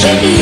should